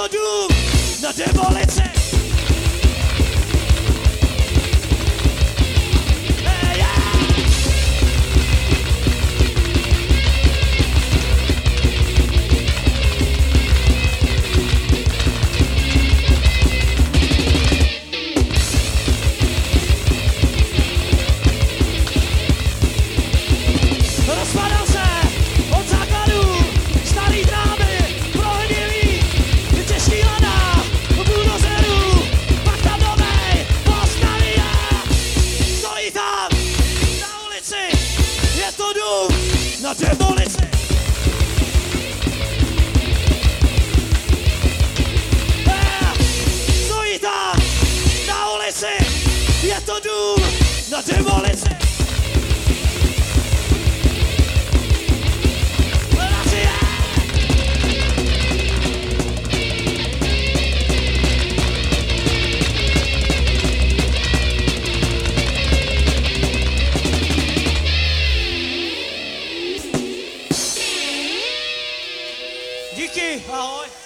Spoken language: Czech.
to dům na demolici. Eh, na demolici. Eh, Stojí na ulici, je to dům na demolici. Díky, ahoj.